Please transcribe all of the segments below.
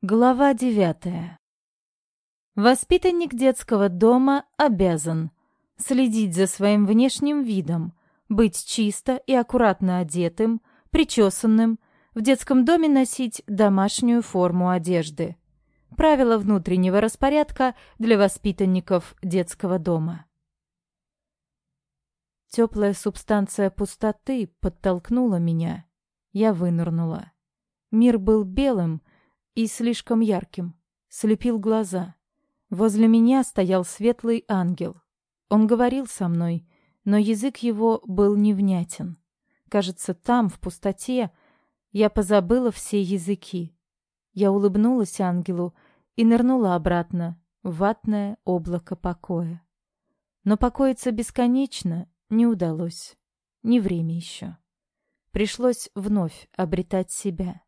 Глава девятая. Воспитанник детского дома обязан следить за своим внешним видом, быть чисто и аккуратно одетым, причесанным, в детском доме носить домашнюю форму одежды. Правила внутреннего распорядка для воспитанников детского дома. Теплая субстанция пустоты подтолкнула меня. Я вынырнула. Мир был белым, и слишком ярким, слепил глаза. Возле меня стоял светлый ангел. Он говорил со мной, но язык его был невнятен. Кажется, там, в пустоте, я позабыла все языки. Я улыбнулась ангелу и нырнула обратно в ватное облако покоя. Но покоиться бесконечно не удалось. Не время еще. Пришлось вновь обретать себя.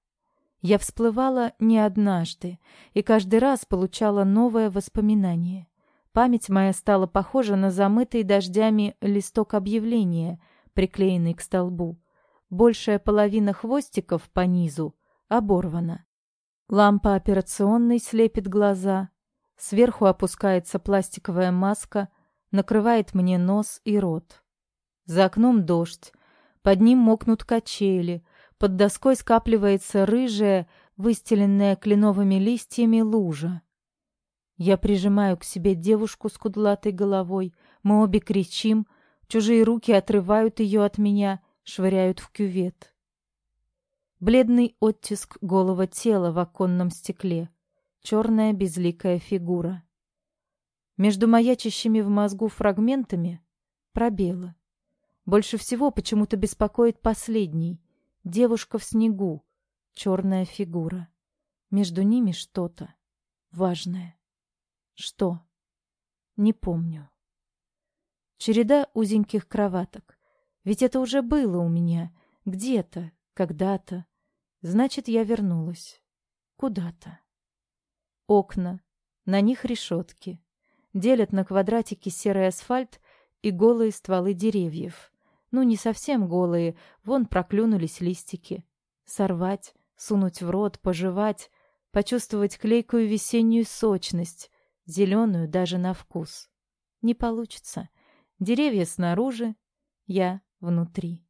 Я всплывала не однажды и каждый раз получала новое воспоминание. Память моя стала похожа на замытый дождями листок объявления, приклеенный к столбу. Большая половина хвостиков по низу оборвана. Лампа операционной слепит глаза. Сверху опускается пластиковая маска, накрывает мне нос и рот. За окном дождь. Под ним мокнут качели, под доской скапливается рыжая, выстеленная кленовыми листьями лужа. Я прижимаю к себе девушку с кудлатой головой. Мы обе кричим. Чужие руки отрывают ее от меня, швыряют в кювет. Бледный оттиск голого тела в оконном стекле. Черная безликая фигура. Между маячащими в мозгу фрагментами пробелы. Больше всего почему-то беспокоит последний — Девушка в снегу, черная фигура. Между ними что-то важное. Что? Не помню. Череда узеньких кроваток. Ведь это уже было у меня. Где-то, когда-то. Значит, я вернулась. Куда-то. Окна. На них решетки. Делят на квадратики серый асфальт и голые стволы деревьев. Ну, не совсем голые, вон проклюнулись листики. Сорвать, сунуть в рот, пожевать, почувствовать клейкую весеннюю сочность, зеленую даже на вкус. Не получится. Деревья снаружи, я внутри.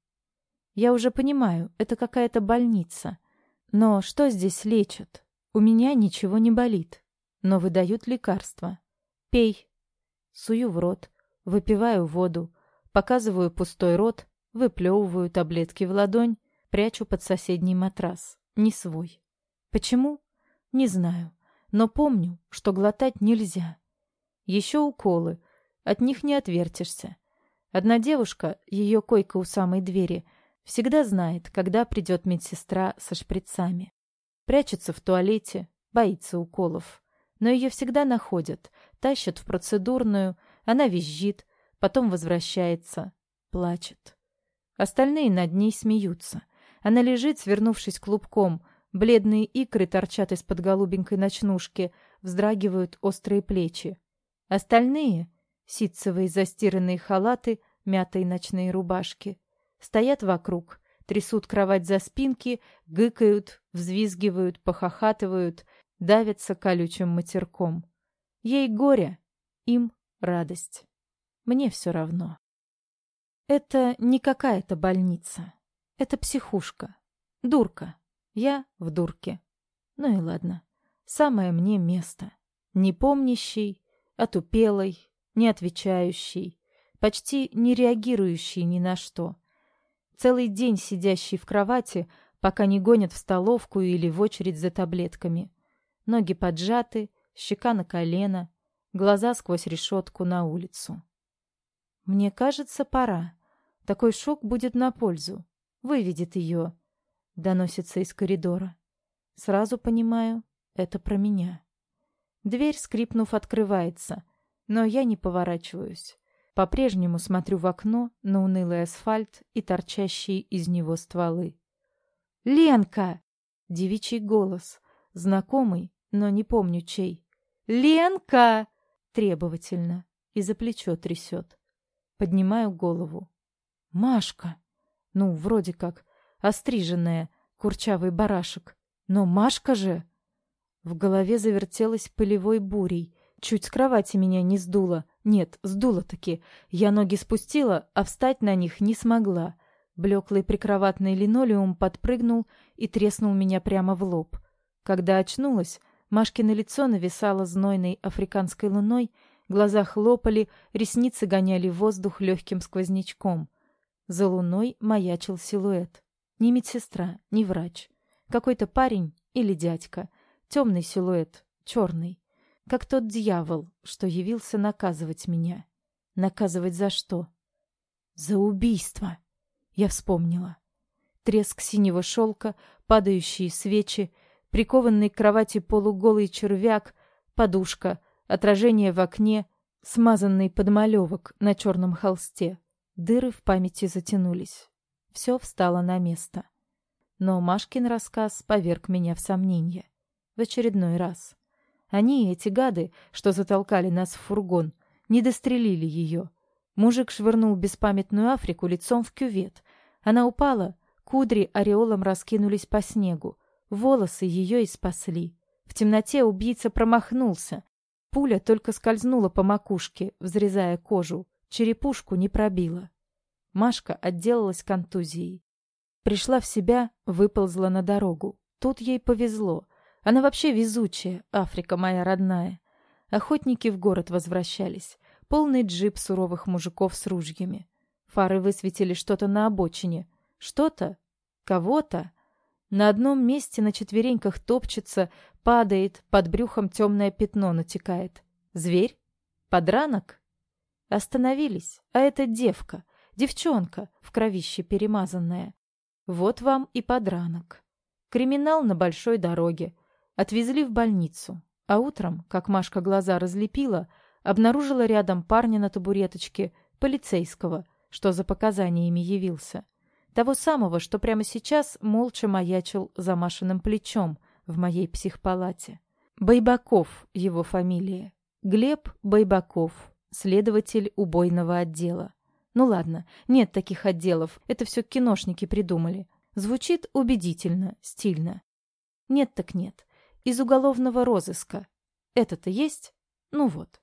Я уже понимаю, это какая-то больница. Но что здесь лечат? У меня ничего не болит, но выдают лекарства. Пей. Сую в рот, выпиваю воду, Показываю пустой рот, выплевываю таблетки в ладонь, прячу под соседний матрас. Не свой. Почему? Не знаю. Но помню, что глотать нельзя. Еще уколы. От них не отвертишься. Одна девушка, ее койка у самой двери, всегда знает, когда придет медсестра со шприцами. Прячется в туалете, боится уколов. Но ее всегда находят, тащат в процедурную, она визжит, Потом возвращается, плачет. Остальные над ней смеются. Она лежит, свернувшись клубком. Бледные икры торчат из-под голубенькой ночнушки, вздрагивают острые плечи. Остальные — ситцевые застиранные халаты, мятые ночные рубашки. Стоят вокруг, трясут кровать за спинки, гыкают, взвизгивают, похохатывают, давятся колючим матерком. Ей горе, им радость. Мне все равно. Это не какая-то больница. Это психушка. Дурка. Я в дурке. Ну и ладно. Самое мне место. Не помнящий, отупелый, не отвечающий, почти не реагирующий ни на что. Целый день сидящий в кровати, пока не гонят в столовку или в очередь за таблетками. Ноги поджаты, щека на колено, глаза сквозь решетку на улицу. Мне кажется, пора. Такой шок будет на пользу. Выведет ее. Доносится из коридора. Сразу понимаю, это про меня. Дверь, скрипнув, открывается, но я не поворачиваюсь. По-прежнему смотрю в окно на унылый асфальт и торчащие из него стволы. «Ленка!» — девичий голос, знакомый, но не помню чей. «Ленка!» — требовательно и за плечо трясет. Поднимаю голову. Машка. Ну, вроде как. Остриженная. Курчавый барашек. Но Машка же... В голове завертелась пылевой бурей. Чуть с кровати меня не сдуло. Нет, сдуло-таки. Я ноги спустила, а встать на них не смогла. Блеклый прикроватный линолеум подпрыгнул и треснул меня прямо в лоб. Когда очнулась, Машкино лицо нависало знойной африканской луной, глаза хлопали, ресницы гоняли воздух легким сквознячком. За луной маячил силуэт. Ни медсестра, ни врач. Какой-то парень или дядька. Темный силуэт, черный. Как тот дьявол, что явился наказывать меня. Наказывать за что? За убийство. Я вспомнила. Треск синего шелка, падающие свечи, прикованный к кровати полуголый червяк, подушка, отражение в окне, смазанный подмалевок на черном холсте. Дыры в памяти затянулись. Все встало на место. Но Машкин рассказ поверг меня в сомнение. В очередной раз. Они, эти гады, что затолкали нас в фургон, не дострелили ее. Мужик швырнул беспамятную Африку лицом в кювет. Она упала, кудри ореолом раскинулись по снегу. Волосы ее и спасли. В темноте убийца промахнулся. Пуля только скользнула по макушке, взрезая кожу черепушку не пробила. Машка отделалась контузией. Пришла в себя, выползла на дорогу. Тут ей повезло. Она вообще везучая, Африка моя родная. Охотники в город возвращались. Полный джип суровых мужиков с ружьями. Фары высветили что-то на обочине. Что-то? Кого-то? На одном месте на четвереньках топчется, падает, под брюхом темное пятно натекает. Зверь? Подранок? Остановились, а это девка, девчонка, в кровище перемазанная. Вот вам и подранок. Криминал на большой дороге. Отвезли в больницу. А утром, как Машка глаза разлепила, обнаружила рядом парня на табуреточке, полицейского, что за показаниями явился. Того самого, что прямо сейчас молча маячил за Машиным плечом в моей психпалате. Байбаков его фамилия. Глеб Байбаков, следователь убойного отдела. Ну ладно, нет таких отделов, это все киношники придумали. Звучит убедительно, стильно. Нет так нет. Из уголовного розыска. Это-то есть? Ну вот.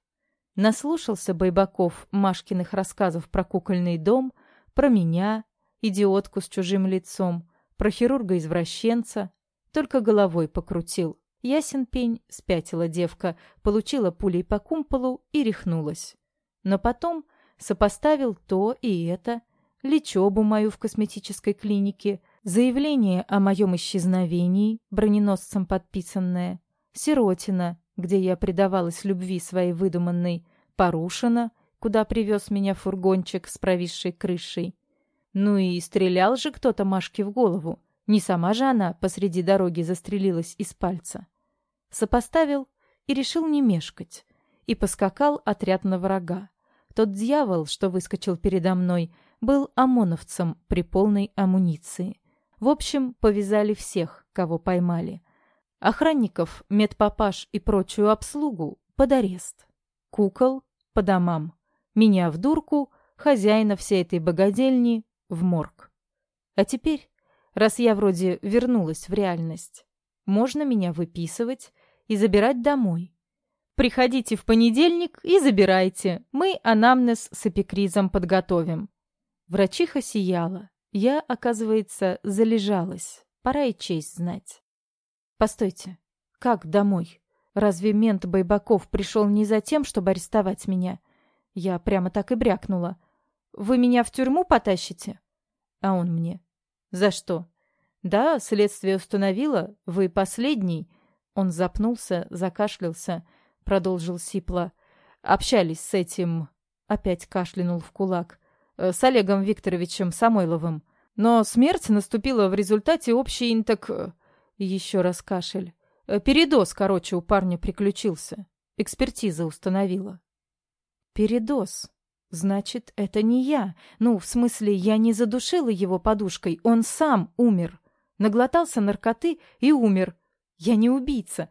Наслушался Байбаков Машкиных рассказов про кукольный дом, про меня, идиотку с чужим лицом, про хирурга-извращенца. Только головой покрутил. Ясен пень, спятила девка, получила пулей по кумполу и рехнулась. Но потом сопоставил то и это, лечебу мою в косметической клинике, заявление о моем исчезновении, броненосцем подписанное, Сиротина, где я предавалась любви своей выдуманной, Порушена, куда привез меня фургончик с провисшей крышей. Ну и стрелял же кто-то Машке в голову. Не сама же она посреди дороги застрелилась из пальца. Сопоставил и решил не мешкать. И поскакал отряд на врага. Тот дьявол, что выскочил передо мной, был ОМОНовцем при полной амуниции. В общем, повязали всех, кого поймали. Охранников, медпапаш и прочую обслугу под арест. Кукол по домам. Меня в дурку, хозяина всей этой богадельни в морг. А теперь раз я вроде вернулась в реальность. Можно меня выписывать и забирать домой. Приходите в понедельник и забирайте. Мы анамнез с эпикризом подготовим. Врачиха сияла. Я, оказывается, залежалась. Пора и честь знать. Постойте. Как домой? Разве мент Байбаков пришел не за тем, чтобы арестовать меня? Я прямо так и брякнула. Вы меня в тюрьму потащите? А он мне. «За что?» «Да, следствие установило. Вы последний». Он запнулся, закашлялся, продолжил сипло. «Общались с этим...» Опять кашлянул в кулак. «э, «С Олегом Викторовичем Самойловым. Но смерть наступила в результате общей инток...» Еще раз кашель. «Э, «Передоз, короче, у парня приключился. Экспертиза установила». «Передоз?» Значит, это не я. Ну, в смысле, я не задушила его подушкой, он сам умер. Наглотался наркоты и умер. Я не убийца.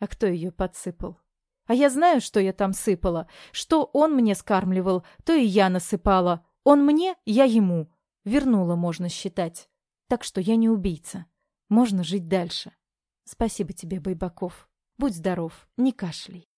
А кто ее подсыпал? А я знаю, что я там сыпала. Что он мне скармливал, то и я насыпала. Он мне, я ему. Вернула, можно считать. Так что я не убийца. Можно жить дальше. Спасибо тебе, Байбаков. Будь здоров, не кашляй.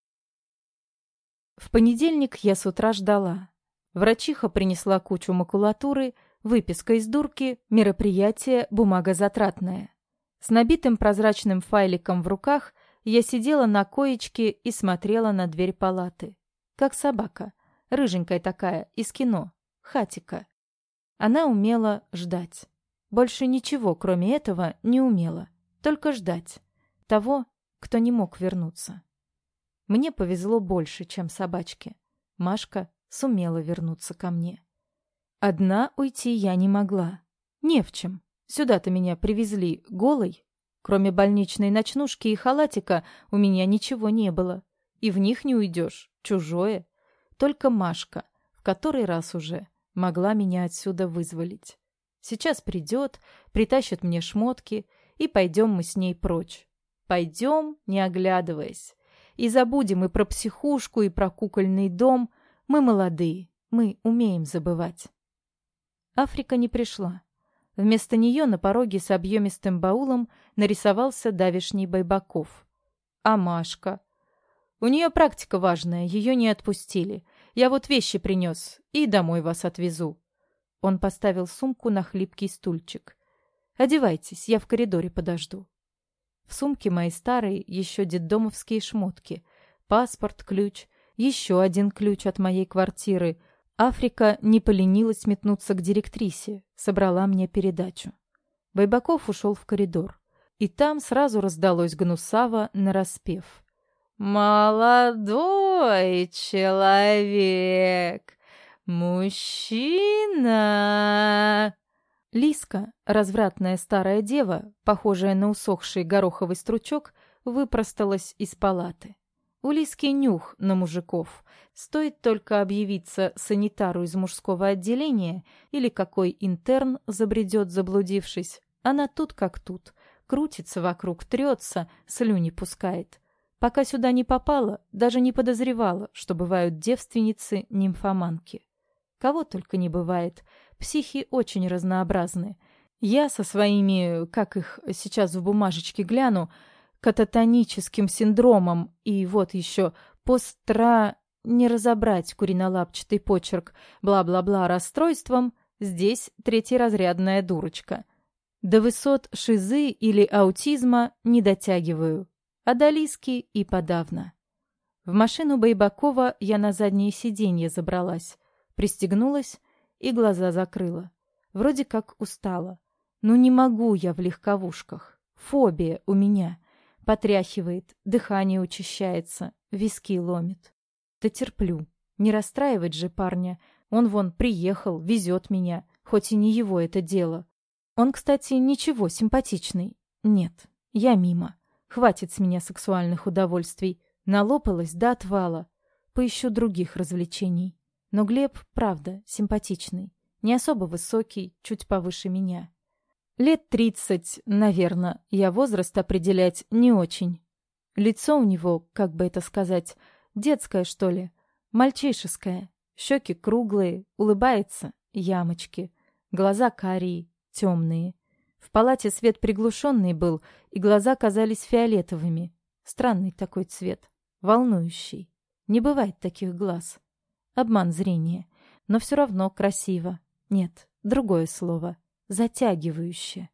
В понедельник я с утра ждала. Врачиха принесла кучу макулатуры, выписка из дурки, мероприятие, бумага затратная. С набитым прозрачным файликом в руках я сидела на коечке и смотрела на дверь палаты. Как собака, рыженькая такая, из кино, хатика. Она умела ждать. Больше ничего, кроме этого, не умела. Только ждать. Того, кто не мог вернуться. Мне повезло больше, чем собачке. Машка сумела вернуться ко мне. Одна уйти я не могла. Не в чем. Сюда-то меня привезли голой. Кроме больничной ночнушки и халатика у меня ничего не было. И в них не уйдешь. Чужое. Только Машка, в который раз уже, могла меня отсюда вызволить. Сейчас придет, притащит мне шмотки, и пойдем мы с ней прочь. Пойдем, не оглядываясь. И забудем и про психушку, и про кукольный дом. Мы молодые, мы умеем забывать. Африка не пришла. Вместо нее на пороге с объемистым баулом нарисовался давишний Байбаков. А Машка? У нее практика важная, ее не отпустили. Я вот вещи принес и домой вас отвезу. Он поставил сумку на хлипкий стульчик. «Одевайтесь, я в коридоре подожду». В сумке мои старые, еще детдомовские шмотки. Паспорт, ключ, еще один ключ от моей квартиры. Африка не поленилась метнуться к директрисе, собрала мне передачу. Байбаков ушел в коридор. И там сразу раздалось гнусаво нараспев. «Молодой человек! Мужчина!» Лиска, развратная старая дева, похожая на усохший гороховый стручок, выпросталась из палаты. У Лиски нюх на мужиков. Стоит только объявиться санитару из мужского отделения или какой интерн забредет, заблудившись. Она тут как тут. Крутится вокруг, трется, слюни пускает. Пока сюда не попала, даже не подозревала, что бывают девственницы-нимфоманки. Кого только не бывает. Психи очень разнообразны. Я со своими, как их сейчас в бумажечке гляну, кататоническим синдромом и вот еще постра... не разобрать куринолапчатый почерк, бла-бла-бла расстройством, здесь третьеразрядная дурочка. До высот шизы или аутизма не дотягиваю, а до лиски и подавно. В машину Байбакова я на заднее сиденье забралась, пристегнулась и глаза закрыла. Вроде как устала. Ну не могу я в легковушках. Фобия у меня. Потряхивает, дыхание учащается, виски ломит. Да терплю. Не расстраивать же парня. Он вон приехал, везет меня, хоть и не его это дело. Он, кстати, ничего, симпатичный. Нет, я мимо. Хватит с меня сексуальных удовольствий. Налопалась до отвала. Поищу других развлечений. Но Глеб, правда, симпатичный. Не особо высокий, чуть повыше меня. Лет тридцать, наверное, я возраст определять не очень. Лицо у него, как бы это сказать, детское, что ли, мальчишеское. Щеки круглые, улыбается, ямочки. Глаза карие, темные. В палате свет приглушенный был, и глаза казались фиолетовыми. Странный такой цвет, волнующий. Не бывает таких глаз. Обман зрения. Но все равно красиво. Нет, другое слово. Затягивающе.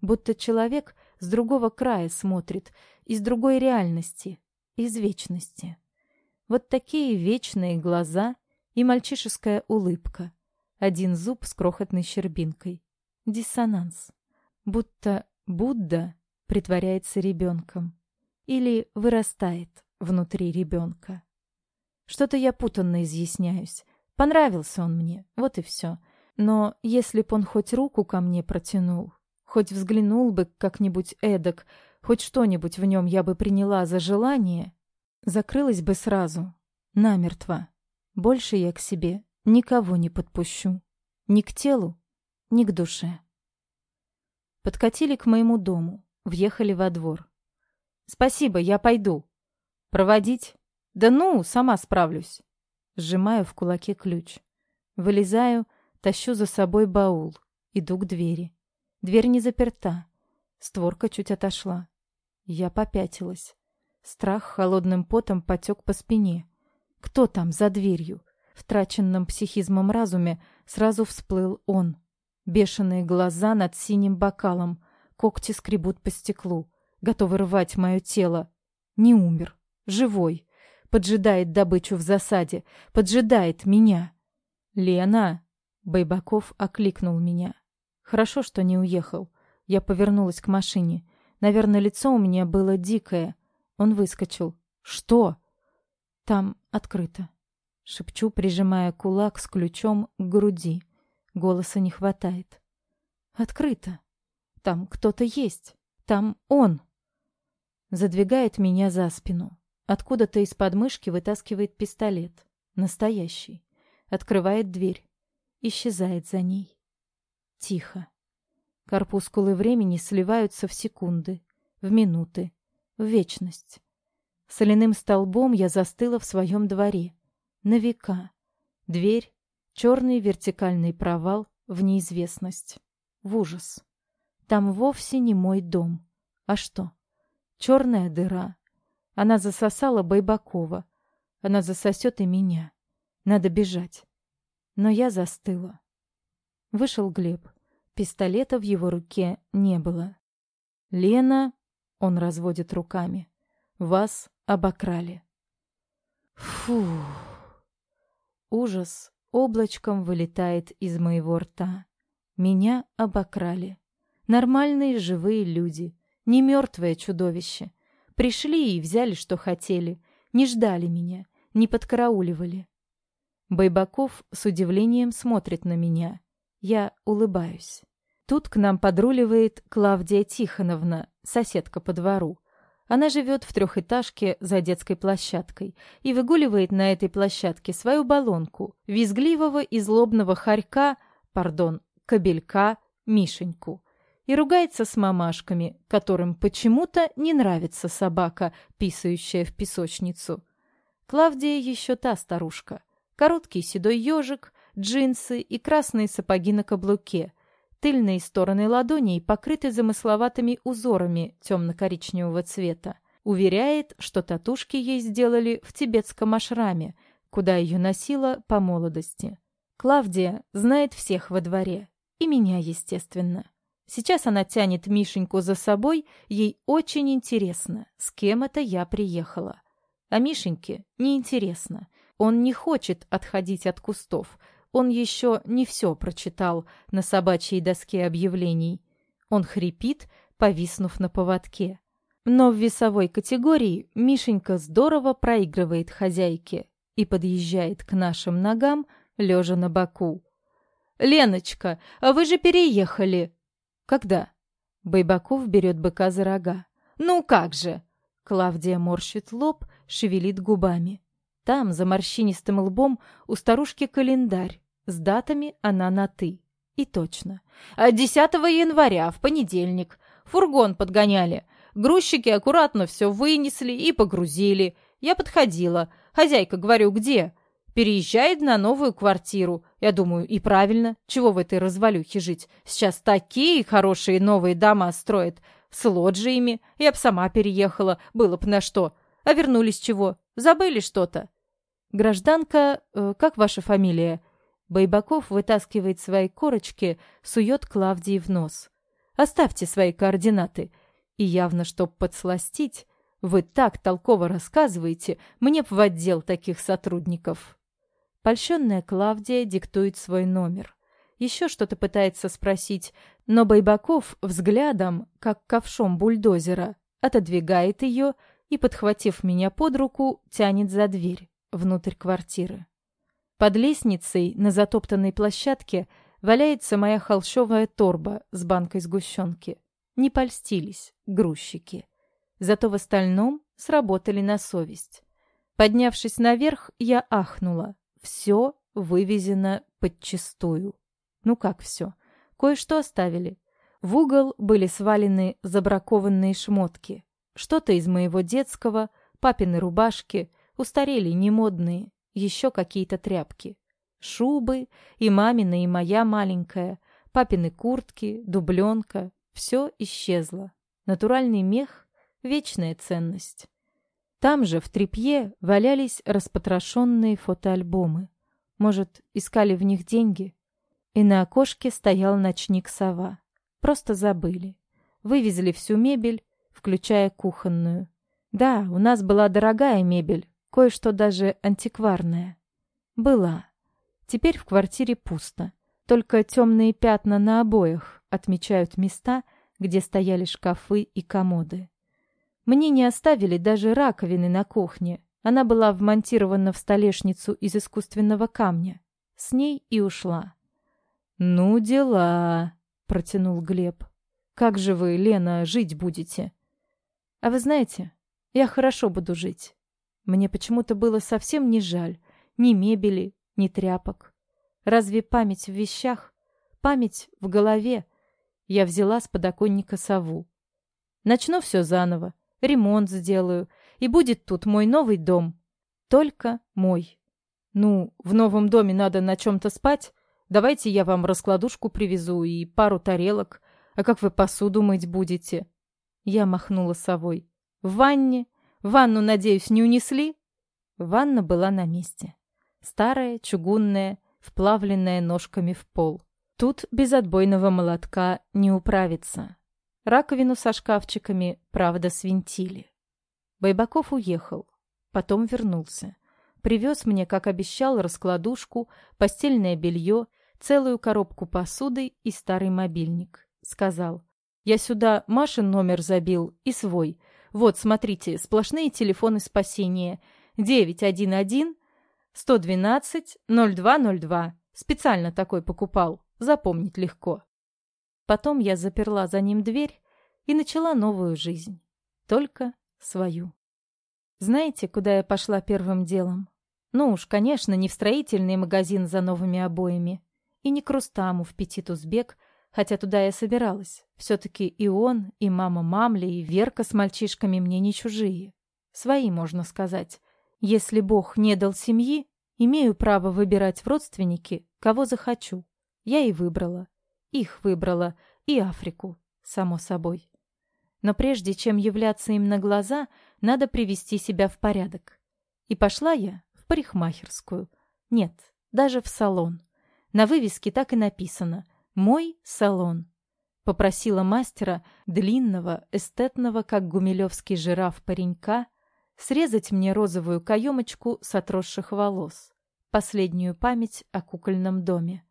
Будто человек с другого края смотрит, из другой реальности, из вечности. Вот такие вечные глаза и мальчишеская улыбка. Один зуб с крохотной щербинкой. Диссонанс. Будто Будда притворяется ребенком. Или вырастает внутри ребенка. Что-то я путанно изъясняюсь. Понравился он мне, вот и все. Но если б он хоть руку ко мне протянул, хоть взглянул бы как-нибудь эдак, хоть что-нибудь в нем я бы приняла за желание, закрылась бы сразу, намертво. Больше я к себе никого не подпущу. Ни к телу, ни к душе. Подкатили к моему дому, въехали во двор. «Спасибо, я пойду. Проводить?» «Да ну, сама справлюсь!» Сжимаю в кулаке ключ. Вылезаю, тащу за собой баул. Иду к двери. Дверь не заперта. Створка чуть отошла. Я попятилась. Страх холодным потом потек по спине. Кто там за дверью? В траченном психизмом разуме сразу всплыл он. Бешеные глаза над синим бокалом, когти скребут по стеклу, готовы рвать мое тело. Не умер, живой, поджидает добычу в засаде, поджидает меня. «Лена!» — Байбаков окликнул меня. Хорошо, что не уехал. Я повернулась к машине. Наверное, лицо у меня было дикое. Он выскочил. «Что?» «Там открыто». Шепчу, прижимая кулак с ключом к груди. Голоса не хватает. «Открыто. Там кто-то есть. Там он». Задвигает меня за спину. Откуда-то из подмышки вытаскивает пистолет. Настоящий. Открывает дверь. Исчезает за ней. Тихо. Корпускулы времени сливаются в секунды, в минуты, в вечность. Соляным столбом я застыла в своем дворе. На века. Дверь, черный вертикальный провал в неизвестность. В ужас. Там вовсе не мой дом. А что? Черная дыра. Она засосала Байбакова. Она засосет и меня. Надо бежать. Но я застыла. Вышел Глеб. Пистолета в его руке не было. «Лена...» — он разводит руками. «Вас обокрали». Фу. Ужас облачком вылетает из моего рта. Меня обокрали. Нормальные живые люди, не мертвое чудовище. Пришли и взяли, что хотели. Не ждали меня, не подкарауливали. Байбаков с удивлением смотрит на меня. Я улыбаюсь. Тут к нам подруливает Клавдия Тихоновна, соседка по двору. Она живет в трехэтажке за детской площадкой и выгуливает на этой площадке свою баллонку, визгливого и злобного хорька, пардон, кобелька, Мишеньку. И ругается с мамашками, которым почему-то не нравится собака, писающая в песочницу. Клавдия еще та старушка. Короткий седой ежик, джинсы и красные сапоги на каблуке. Тыльные стороны ладоней покрыты замысловатыми узорами темно-коричневого цвета. Уверяет, что татушки ей сделали в тибетском ашраме, куда ее носила по молодости. Клавдия знает всех во дворе. И меня, естественно. Сейчас она тянет Мишеньку за собой, ей очень интересно, с кем это я приехала. А Мишеньке неинтересно. Он не хочет отходить от кустов, он еще не все прочитал на собачьей доске объявлений. Он хрипит, повиснув на поводке. Но в весовой категории Мишенька здорово проигрывает хозяйке и подъезжает к нашим ногам, лежа на боку. «Леночка, а вы же переехали!» «Когда?» Байбаков берет быка за рога. «Ну как же!» Клавдия морщит лоб, шевелит губами. Там, за морщинистым лбом, у старушки календарь. С датами она на «ты». И точно. А 10 января, в понедельник, фургон подгоняли. Грузчики аккуратно все вынесли и погрузили. Я подходила. Хозяйка, говорю, где? Переезжает на новую квартиру. Я думаю, и правильно. Чего в этой развалюхе жить? Сейчас такие хорошие новые дома строят. С лоджиями. Я б сама переехала. Было б на что. А вернулись чего? Забыли что-то? Гражданка... Э, как ваша фамилия? Байбаков вытаскивает свои корочки, сует Клавдии в нос. «Оставьте свои координаты». И явно, чтоб подсластить, вы так толково рассказываете, мне б в отдел таких сотрудников. Польщенная Клавдия диктует свой номер. Еще что-то пытается спросить, но Байбаков взглядом, как ковшом бульдозера, отодвигает ее и, подхватив меня под руку, тянет за дверь, внутрь квартиры. Под лестницей на затоптанной площадке валяется моя холщовая торба с банкой сгущенки. Не польстились грузчики. Зато в остальном сработали на совесть. Поднявшись наверх, я ахнула. Все вывезено подчистую. Ну как все? Кое-что оставили. В угол были свалены забракованные шмотки. Что-то из моего детского, папины рубашки, устарели, немодные, еще какие-то тряпки. Шубы, и мамина, и моя маленькая, папины куртки, дубленка. Все исчезло. Натуральный мех — вечная ценность. Там же, в трепье, валялись распотрошенные фотоальбомы. Может, искали в них деньги? И на окошке стоял ночник сова. Просто забыли. Вывезли всю мебель, включая кухонную. Да, у нас была дорогая мебель, кое-что даже антикварная. Была. Теперь в квартире пусто. Только темные пятна на обоях отмечают места, где стояли шкафы и комоды. Мне не оставили даже раковины на кухне. Она была вмонтирована в столешницу из искусственного камня. С ней и ушла. «Ну, дела», — протянул Глеб. «Как же вы, Лена, жить будете?» «А вы знаете, я хорошо буду жить. Мне почему-то было совсем не жаль ни мебели, ни тряпок. Разве память в вещах? Память в голове. Я взяла с подоконника сову. Начну все заново, ремонт сделаю, и будет тут мой новый дом. Только мой. Ну, в новом доме надо на чем-то спать. Давайте я вам раскладушку привезу и пару тарелок. А как вы посуду мыть будете? Я махнула совой. В ванне? Ванну, надеюсь, не унесли? Ванна была на месте. Старая, чугунная, вплавленная ножками в пол. Тут без отбойного молотка не управиться. Раковину со шкафчиками, правда, свинтили. Байбаков уехал. Потом вернулся. Привез мне, как обещал, раскладушку, постельное белье, целую коробку посуды и старый мобильник. Сказал, я сюда Машин номер забил и свой. Вот, смотрите, сплошные телефоны спасения. 911 112 0202. Специально такой покупал. Запомнить легко. Потом я заперла за ним дверь и начала новую жизнь. Только свою. Знаете, куда я пошла первым делом? Ну уж, конечно, не в строительный магазин за новыми обоями. И не к Рустаму в Петит-Узбек, хотя туда я собиралась. Все-таки и он, и мама Мамли, и Верка с мальчишками мне не чужие. Свои, можно сказать. Если Бог не дал семьи, имею право выбирать в родственники, кого захочу. Я и выбрала. Их выбрала. И Африку, само собой. Но прежде чем являться им на глаза, надо привести себя в порядок. И пошла я в парикмахерскую. Нет, даже в салон. На вывеске так и написано «Мой салон». Попросила мастера, длинного, эстетного, как гумилевский жираф паренька, срезать мне розовую каемочку с отросших волос. Последнюю память о кукольном доме.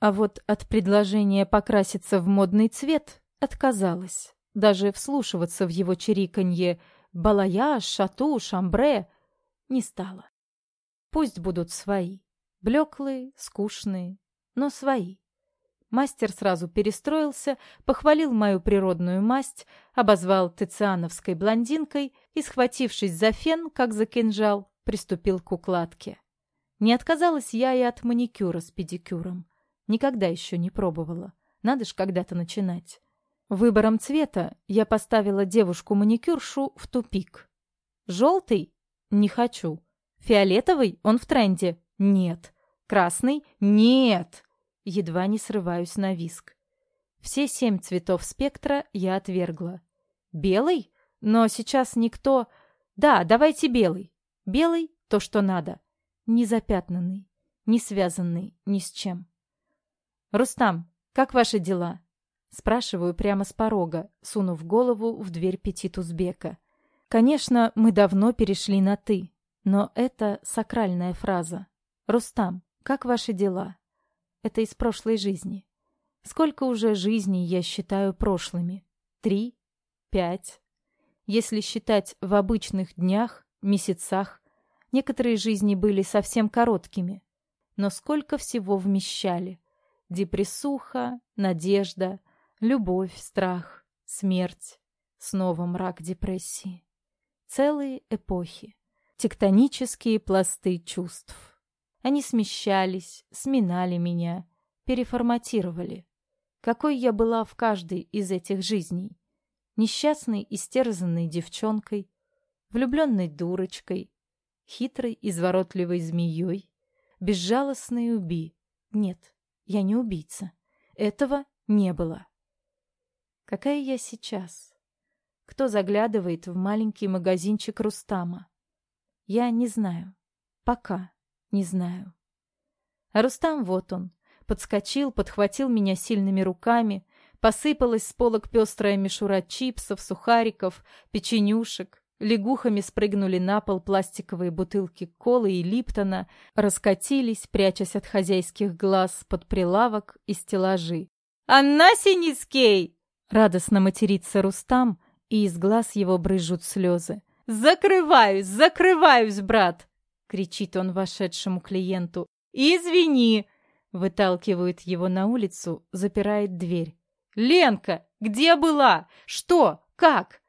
А вот от предложения покраситься в модный цвет отказалась. Даже вслушиваться в его чириканье «балаяж», «шату», «шамбре» не стала. Пусть будут свои. Блеклые, скучные, но свои. Мастер сразу перестроился, похвалил мою природную масть, обозвал тициановской блондинкой и, схватившись за фен, как за кинжал, приступил к укладке. Не отказалась я и от маникюра с педикюром. Никогда еще не пробовала. Надо ж когда-то начинать. Выбором цвета я поставила девушку-маникюршу в тупик. Желтый? Не хочу. Фиолетовый? Он в тренде? Нет. Красный? Нет. Едва не срываюсь на виск. Все семь цветов спектра я отвергла. Белый? Но сейчас никто... Да, давайте белый. Белый — то, что надо. Не запятнанный, не связанный ни с чем. «Рустам, как ваши дела?» Спрашиваю прямо с порога, сунув голову в дверь Петит Узбека. Конечно, мы давно перешли на «ты», но это сакральная фраза. «Рустам, как ваши дела?» Это из прошлой жизни. Сколько уже жизней я считаю прошлыми? Три? Пять? Если считать в обычных днях, месяцах, некоторые жизни были совсем короткими. Но сколько всего вмещали? Депрессуха, надежда, любовь, страх, смерть, снова мрак депрессии. Целые эпохи, тектонические пласты чувств. Они смещались, сминали меня, переформатировали. Какой я была в каждой из этих жизней. Несчастной, истерзанной девчонкой, влюбленной дурочкой, хитрой, изворотливой змеей, безжалостной уби. Нет, я не убийца. Этого не было. Какая я сейчас? Кто заглядывает в маленький магазинчик Рустама? Я не знаю. Пока не знаю. А Рустам вот он. Подскочил, подхватил меня сильными руками. Посыпалась с полок пестрая мишура чипсов, сухариков, печенюшек. Лягухами спрыгнули на пол пластиковые бутылки колы и липтона, раскатились, прячась от хозяйских глаз под прилавок и стеллажи. «Анна Синицкей!» Радостно матерится Рустам, и из глаз его брызжут слезы. «Закрываюсь, закрываюсь, брат!» — кричит он вошедшему клиенту. «Извини!» — выталкивает его на улицу, запирает дверь. «Ленка, где была? Что? Как?»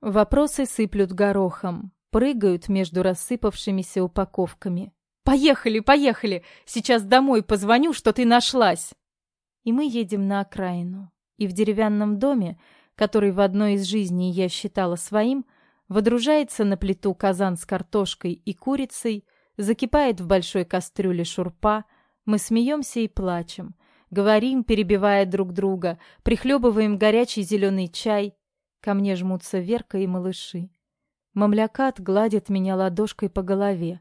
Вопросы сыплют горохом, прыгают между рассыпавшимися упаковками. «Поехали, поехали! Сейчас домой позвоню, что ты нашлась!» И мы едем на окраину. И в деревянном доме, который в одной из жизней я считала своим, водружается на плиту казан с картошкой и курицей, закипает в большой кастрюле шурпа, мы смеемся и плачем, говорим, перебивая друг друга, прихлебываем горячий зеленый чай. Ко мне жмутся Верка и малыши. Мамлякат гладит меня ладошкой по голове.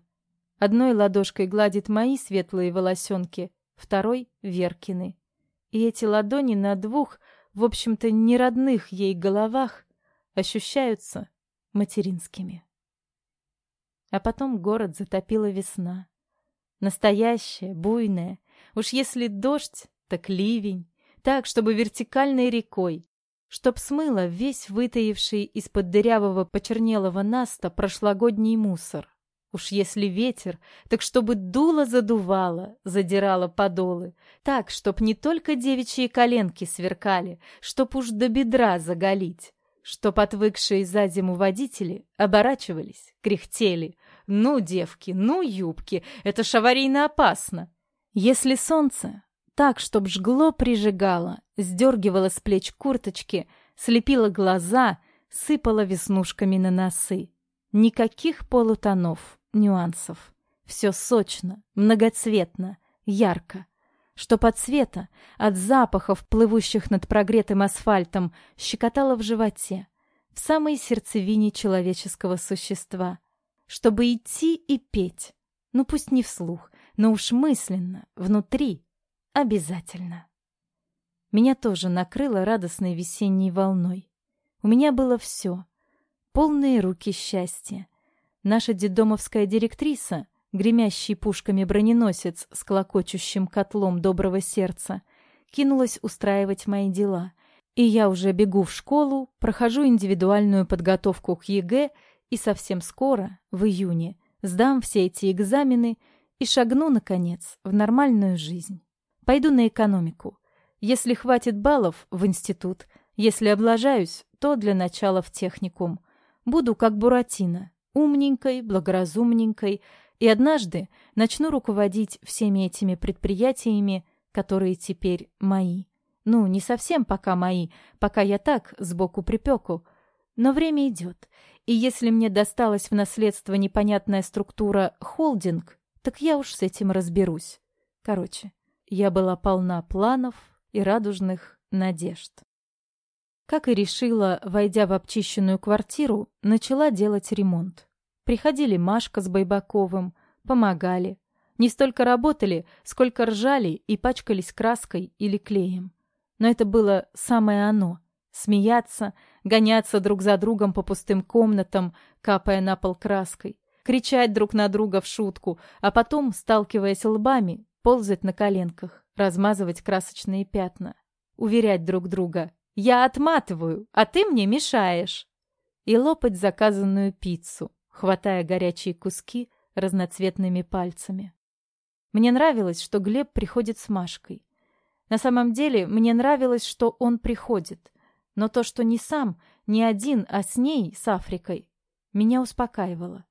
Одной ладошкой гладит мои светлые волосенки, второй — Веркины. И эти ладони на двух, в общем-то, неродных ей головах ощущаются материнскими. А потом город затопила весна. Настоящая, буйная. Уж если дождь, так ливень. Так, чтобы вертикальной рекой. Чтоб смыло весь вытаивший из-под дырявого почернелого наста прошлогодний мусор. Уж если ветер, так чтобы дуло задувало, задирало подолы. Так, чтоб не только девичьи коленки сверкали, чтоб уж до бедра заголить. Чтоб отвыкшие за зиму водители оборачивались, кряхтели. Ну, девки, ну, юбки, это ж аварийно опасно. Если солнце, так, чтоб жгло прижигало, сдергивало с плеч курточки, слепило глаза, сыпало веснушками на носы. Никаких полутонов, нюансов. Все сочно, многоцветно, ярко. Что под цвета, от запахов, плывущих над прогретым асфальтом, щекотало в животе, в самой сердцевине человеческого существа. Чтобы идти и петь. Ну пусть не вслух, но уж мысленно, внутри. Обязательно. Меня тоже накрыло радостной весенней волной. У меня было все. Полные руки счастья. Наша дедомовская директриса, гремящий пушками броненосец с клокочущим котлом доброго сердца, кинулась устраивать мои дела. И я уже бегу в школу, прохожу индивидуальную подготовку к ЕГЭ и совсем скоро, в июне, сдам все эти экзамены и шагну, наконец, в нормальную жизнь. Пойду на экономику. Если хватит баллов, в институт. Если облажаюсь, то для начала в техникум. Буду как Буратино, умненькой, благоразумненькой, и однажды начну руководить всеми этими предприятиями, которые теперь мои. Ну, не совсем пока мои, пока я так, сбоку припеку. Но время идет, и если мне досталась в наследство непонятная структура холдинг, так я уж с этим разберусь. Короче, я была полна планов и радужных надежд. Как и решила, войдя в обчищенную квартиру, начала делать ремонт. Приходили Машка с Байбаковым, помогали. Не столько работали, сколько ржали и пачкались краской или клеем. Но это было самое оно — смеяться, гоняться друг за другом по пустым комнатам, капая на пол краской, кричать друг на друга в шутку, а потом, сталкиваясь лбами, ползать на коленках, размазывать красочные пятна, уверять друг друга я отматываю, а ты мне мешаешь. И лопать заказанную пиццу, хватая горячие куски разноцветными пальцами. Мне нравилось, что Глеб приходит с Машкой. На самом деле, мне нравилось, что он приходит. Но то, что не сам, не один, а с ней, с Африкой, меня успокаивало.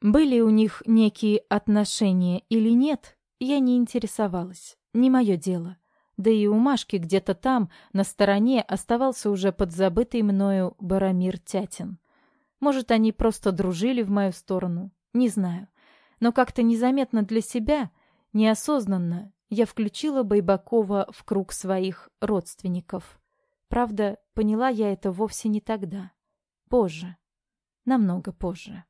Были у них некие отношения или нет, я не интересовалась. Не мое дело. Да и у Машки где-то там, на стороне, оставался уже подзабытый мною Барамир Тятин. Может, они просто дружили в мою сторону, не знаю. Но как-то незаметно для себя, неосознанно, я включила Байбакова в круг своих родственников. Правда, поняла я это вовсе не тогда. Позже. Намного позже.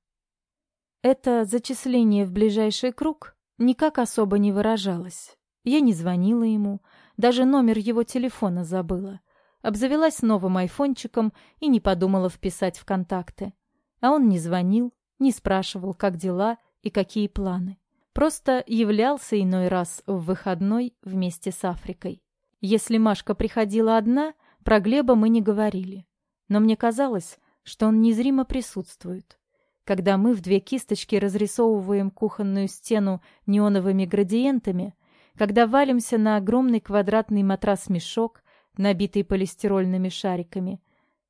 Это зачисление в ближайший круг никак особо не выражалось. Я не звонила ему, даже номер его телефона забыла. Обзавелась новым айфончиком и не подумала вписать в контакты. А он не звонил, не спрашивал, как дела и какие планы. Просто являлся иной раз в выходной вместе с Африкой. Если Машка приходила одна, про Глеба мы не говорили. Но мне казалось, что он незримо присутствует. Когда мы в две кисточки разрисовываем кухонную стену неоновыми градиентами, когда валимся на огромный квадратный матрас-мешок, набитый полистирольными шариками,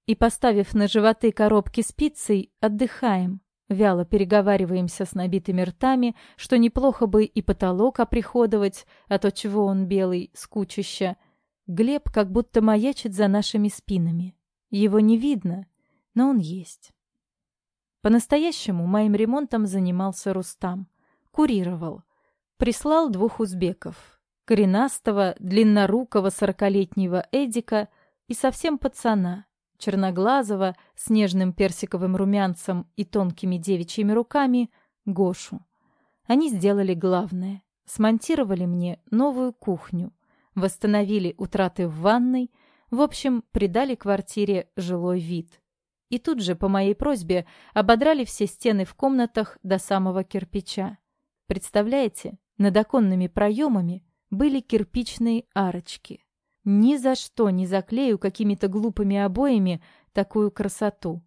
и, поставив на животы коробки с пиццей, отдыхаем, вяло переговариваемся с набитыми ртами, что неплохо бы и потолок оприходовать, а то чего он белый, скучища. Глеб как будто маячит за нашими спинами. Его не видно, но он есть. По-настоящему моим ремонтом занимался Рустам. Курировал. Прислал двух узбеков. Коренастого, длиннорукого сорокалетнего Эдика и совсем пацана, черноглазого, с нежным персиковым румянцем и тонкими девичьими руками, Гошу. Они сделали главное. Смонтировали мне новую кухню, восстановили утраты в ванной, в общем, придали квартире жилой вид. И тут же, по моей просьбе, ободрали все стены в комнатах до самого кирпича. Представляете, над оконными проемами были кирпичные арочки. Ни за что не заклею какими-то глупыми обоями такую красоту.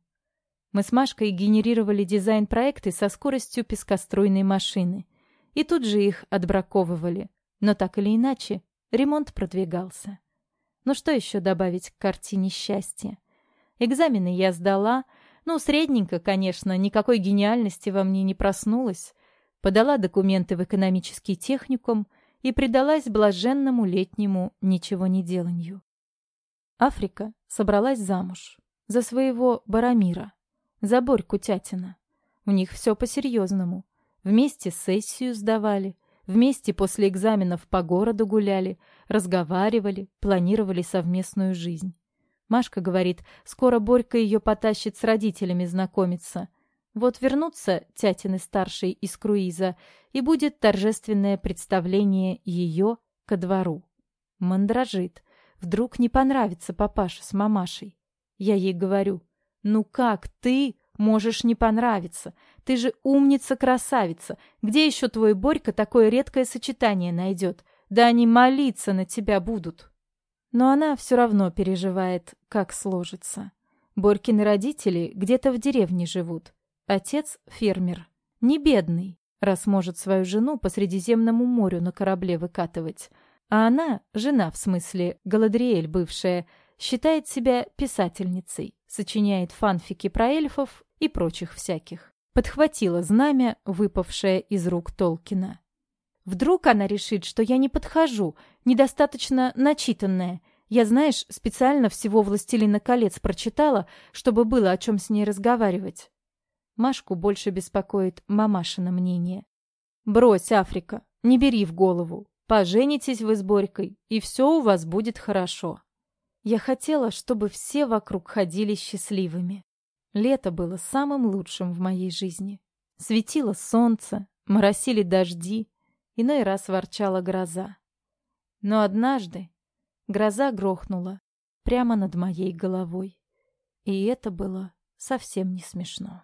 Мы с Машкой генерировали дизайн-проекты со скоростью пескоструйной машины. И тут же их отбраковывали. Но так или иначе, ремонт продвигался. Ну что еще добавить к картине счастья? Экзамены я сдала. Ну, средненько, конечно, никакой гениальности во мне не проснулось. Подала документы в экономический техникум — и предалась блаженному летнему ничего не деланью. Африка собралась замуж. За своего Барамира. За Борьку Тятина. У них все по-серьезному. Вместе сессию сдавали. Вместе после экзаменов по городу гуляли. Разговаривали. Планировали совместную жизнь. Машка говорит, скоро Борька ее потащит с родителями знакомиться – вот вернутся Тятины-старший из круиза, и будет торжественное представление ее ко двору. Мандражит. Вдруг не понравится папаша с мамашей. Я ей говорю, ну как ты можешь не понравиться? Ты же умница-красавица. Где еще твой Борька такое редкое сочетание найдет? Да они молиться на тебя будут. Но она все равно переживает, как сложится. Борькины родители где-то в деревне живут. Отец — фермер. Не бедный, раз может свою жену по Средиземному морю на корабле выкатывать. А она, жена в смысле, Галадриэль бывшая, считает себя писательницей, сочиняет фанфики про эльфов и прочих всяких. Подхватила знамя, выпавшее из рук Толкина. Вдруг она решит, что я не подхожу, недостаточно начитанная. Я, знаешь, специально всего «Властелина колец» прочитала, чтобы было о чем с ней разговаривать. Машку больше беспокоит мамашина мнение. «Брось, Африка, не бери в голову. Поженитесь вы с Борькой, и все у вас будет хорошо». Я хотела, чтобы все вокруг ходили счастливыми. Лето было самым лучшим в моей жизни. Светило солнце, моросили дожди, иной раз ворчала гроза. Но однажды гроза грохнула прямо над моей головой. И это было совсем не смешно.